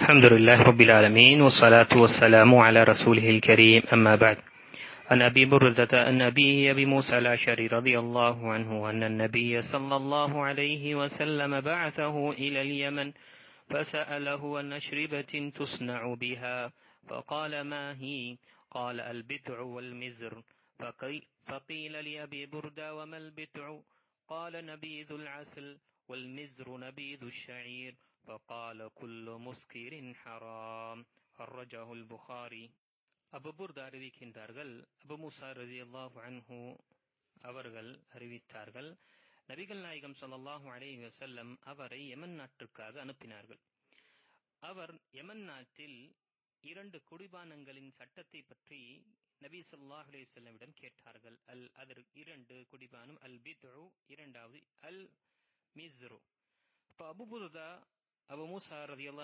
الحمد لله رب العالمين والصلاة والسلام على رسوله الكريم. أما بعد. أبو موسى رضي الله